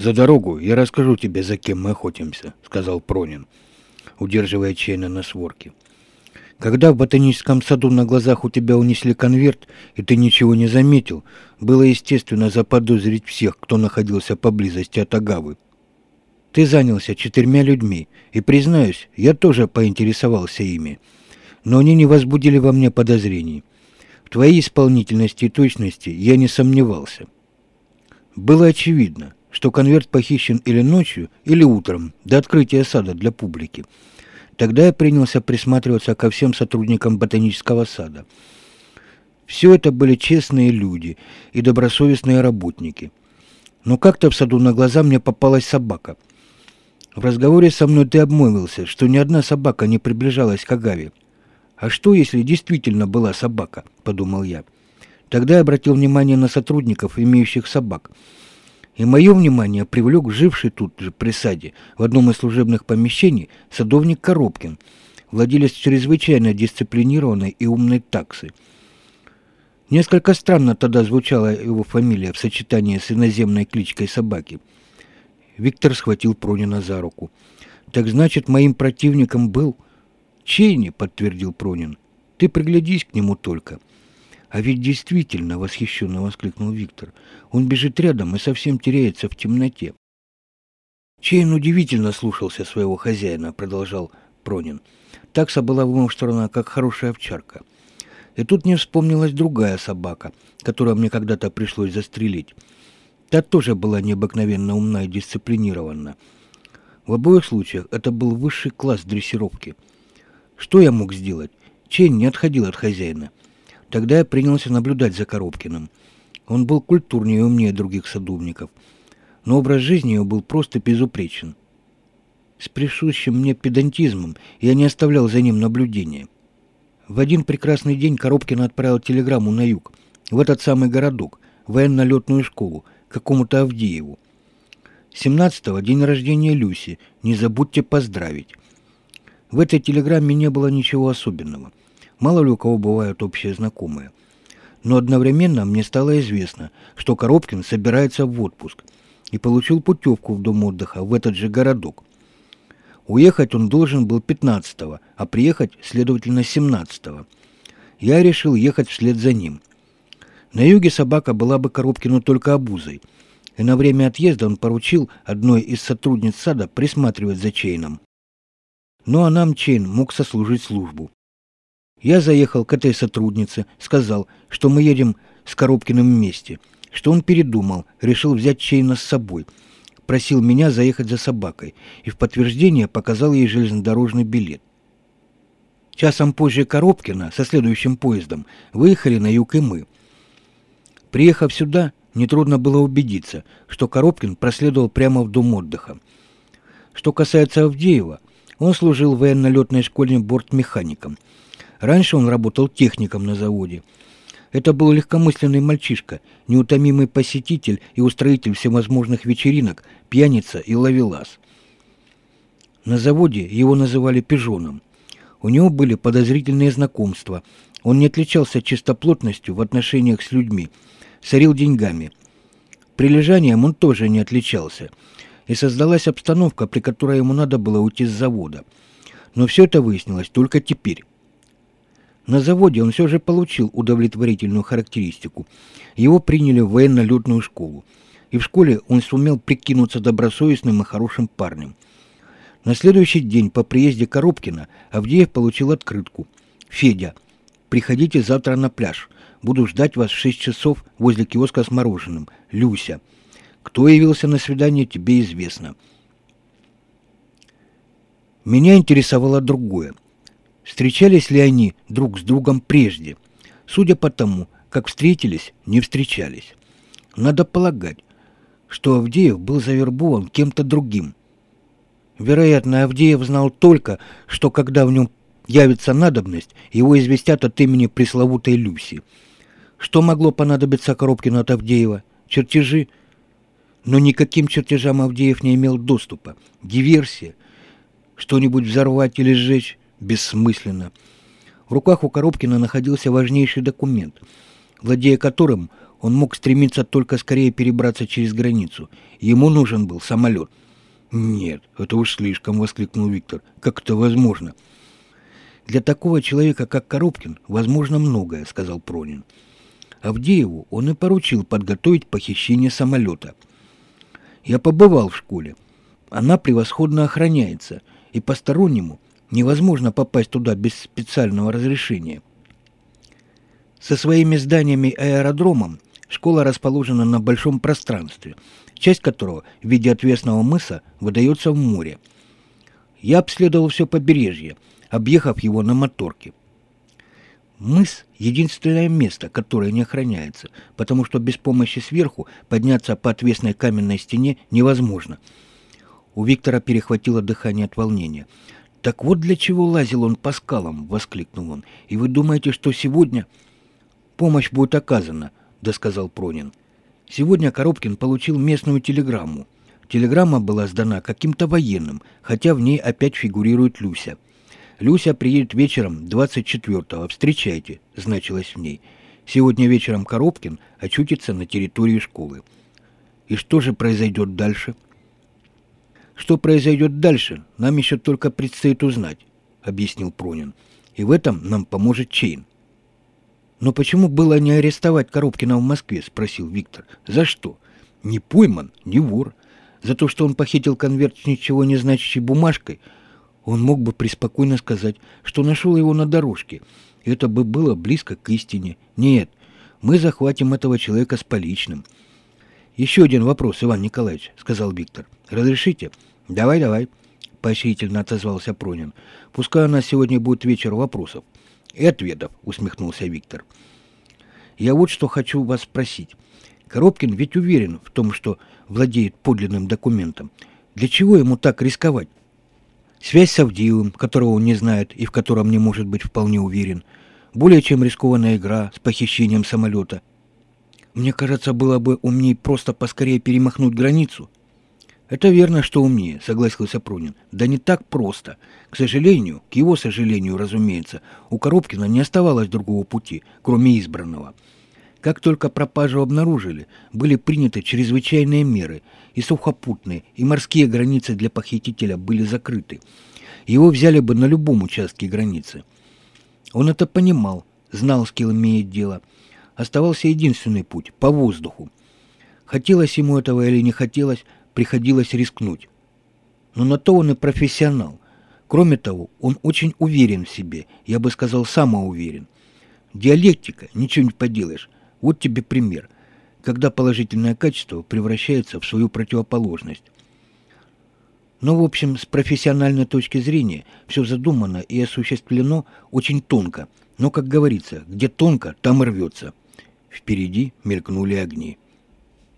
«За дорогу я расскажу тебе, за кем мы охотимся», — сказал Пронин, удерживая Чейна на сворке. Когда в ботаническом саду на глазах у тебя унесли конверт, и ты ничего не заметил, было естественно заподозрить всех, кто находился поблизости от Агавы. Ты занялся четырьмя людьми, и, признаюсь, я тоже поинтересовался ими. Но они не возбудили во мне подозрений. В твоей исполнительности и точности я не сомневался. Было очевидно, что конверт похищен или ночью, или утром, до открытия сада для публики. Тогда я принялся присматриваться ко всем сотрудникам ботанического сада. Все это были честные люди и добросовестные работники. Но как-то в саду на глаза мне попалась собака. В разговоре со мной ты обмолвился, что ни одна собака не приближалась к Агаве. «А что, если действительно была собака?» – подумал я. Тогда я обратил внимание на сотрудников, имеющих собак – и мое внимание привлек живший тут же при саде в одном из служебных помещений садовник Коробкин, владелец чрезвычайно дисциплинированной и умной таксы. Несколько странно тогда звучала его фамилия в сочетании с иноземной кличкой собаки. Виктор схватил Пронина за руку. «Так значит, моим противником был...» «Чейни», — подтвердил Пронин. «Ты приглядись к нему только». «А ведь действительно!» — восхищенно воскликнул Виктор. «Он бежит рядом и совсем теряется в темноте». Чейн удивительно слушался своего хозяина, продолжал Пронин. Такса была вымуштрована, как хорошая овчарка. И тут мне вспомнилась другая собака, которую мне когда-то пришлось застрелить. Та тоже была необыкновенно умна и дисциплинирована. В обоих случаях это был высший класс дрессировки. Что я мог сделать? Чейн не отходил от хозяина. Тогда я принялся наблюдать за Коробкиным. Он был культурнее и умнее других садовников, но образ жизни его был просто безупречен. С присущим мне педантизмом я не оставлял за ним наблюдения. В один прекрасный день Коробкин отправил телеграмму на юг, в этот самый городок, военно-летную школу, какому-то Авдееву. 17-го день рождения Люси, не забудьте поздравить. В этой телеграмме не было ничего особенного. Мало ли у кого бывают общие знакомые. Но одновременно мне стало известно, что Коробкин собирается в отпуск и получил путевку в дом отдыха в этот же городок. Уехать он должен был 15-го, а приехать, следовательно, 17-го. Я решил ехать вслед за ним. На юге собака была бы Коробкину только обузой, и на время отъезда он поручил одной из сотрудниц сада присматривать за Чейном. Ну а нам Чейн мог сослужить службу. Я заехал к этой сотруднице, сказал, что мы едем с Коробкиным вместе, что он передумал, решил взять Чейна с собой, просил меня заехать за собакой и в подтверждение показал ей железнодорожный билет. Часом позже Коробкина со следующим поездом выехали на юг и мы. Приехав сюда, нетрудно было убедиться, что Коробкин проследовал прямо в дом отдыха. Что касается Авдеева, он служил в военно-летной школе бортмехаником – Раньше он работал техником на заводе. Это был легкомысленный мальчишка, неутомимый посетитель и устроитель всевозможных вечеринок, пьяница и ловелас. На заводе его называли пижоном. У него были подозрительные знакомства. Он не отличался чистоплотностью в отношениях с людьми, сорил деньгами. Прилежанием он тоже не отличался. И создалась обстановка, при которой ему надо было уйти с завода. Но все это выяснилось только теперь. На заводе он все же получил удовлетворительную характеристику. Его приняли в военно-летную школу. И в школе он сумел прикинуться добросовестным и хорошим парнем. На следующий день по приезде Коробкина Авдеев получил открытку. «Федя, приходите завтра на пляж. Буду ждать вас в 6 часов возле киоска с мороженым. Люся. Кто явился на свидание, тебе известно». Меня интересовало другое. Встречались ли они друг с другом прежде? Судя по тому, как встретились, не встречались. Надо полагать, что Авдеев был завербован кем-то другим. Вероятно, Авдеев знал только, что когда в нем явится надобность, его известят от имени пресловутой Люси. Что могло понадобиться Коробкину от Авдеева? Чертежи? Но никаким чертежам Авдеев не имел доступа. Диверсия? Что-нибудь взорвать или сжечь? Бессмысленно. В руках у Коробкина находился важнейший документ, владея которым Он мог стремиться только скорее перебраться через границу. Ему нужен был самолет. «Нет, это уж слишком», — воскликнул Виктор. «Как это возможно?» «Для такого человека, как Коробкин, возможно многое», — сказал Пронин. Авдееву он и поручил подготовить похищение самолета. «Я побывал в школе. Она превосходно охраняется, и постороннему невозможно попасть туда без специального разрешения. Со своими зданиями и аэродромом школа расположена на большом пространстве, часть которого в виде отвесного мыса выдается в море. Я обследовал все побережье, объехав его на моторке. Мыс – единственное место, которое не охраняется, потому что без помощи сверху подняться по отвесной каменной стене невозможно – у Виктора перехватило дыхание от волнения. «Так вот для чего лазил он по скалам!» — воскликнул он. «И вы думаете, что сегодня...» «Помощь будет оказана», — досказал Пронин. «Сегодня Коробкин получил местную телеграмму. Телеграмма была сдана каким-то военным, хотя в ней опять фигурирует Люся. «Люся приедет вечером 24-го. Встречайте», — значилось в ней. «Сегодня вечером Коробкин очутится на территории школы». «И что же произойдет дальше?» Что произойдет дальше, нам еще только предстоит узнать, объяснил Пронин. И в этом нам поможет Чейн. Но почему было не арестовать Коробкина в Москве, спросил Виктор. За что? Не пойман, не вор. За то, что он похитил конверт с ничего не значащей бумажкой, он мог бы преспокойно сказать, что нашел его на дорожке. Это бы было близко к истине. Нет, мы захватим этого человека с поличным. «Еще один вопрос, Иван Николаевич», — сказал Виктор. «Разрешите?» «Давай, давай», — поощрительно отозвался Пронин. «Пускай у нас сегодня будет вечер вопросов». «И ответов», — усмехнулся Виктор. «Я вот что хочу вас спросить. Коробкин ведь уверен в том, что владеет подлинным документом. Для чего ему так рисковать? Связь с Авдеевым, которого он не знает и в котором не может быть вполне уверен. Более чем рискованная игра с похищением самолета. Мне кажется, было бы умнее просто поскорее перемахнуть границу». «Это верно, что умнее», — согласился Пронин. «Да не так просто. К сожалению, к его сожалению, разумеется, у Коробкина не оставалось другого пути, кроме избранного. Как только пропажу обнаружили, были приняты чрезвычайные меры, и сухопутные, и морские границы для похитителя были закрыты. Его взяли бы на любом участке границы. Он это понимал, знал, с кем имеет дело. Оставался единственный путь — по воздуху. Хотелось ему этого или не хотелось, приходилось рискнуть. Но на то он и профессионал. Кроме того, он очень уверен в себе, я бы сказал, самоуверен. Диалектика, ничего не поделаешь. Вот тебе пример, когда положительное качество превращается в свою противоположность. Но, в общем, с профессиональной точки зрения все задумано и осуществлено очень тонко. Но, как говорится, где тонко, там и рвется. Впереди мелькнули огни.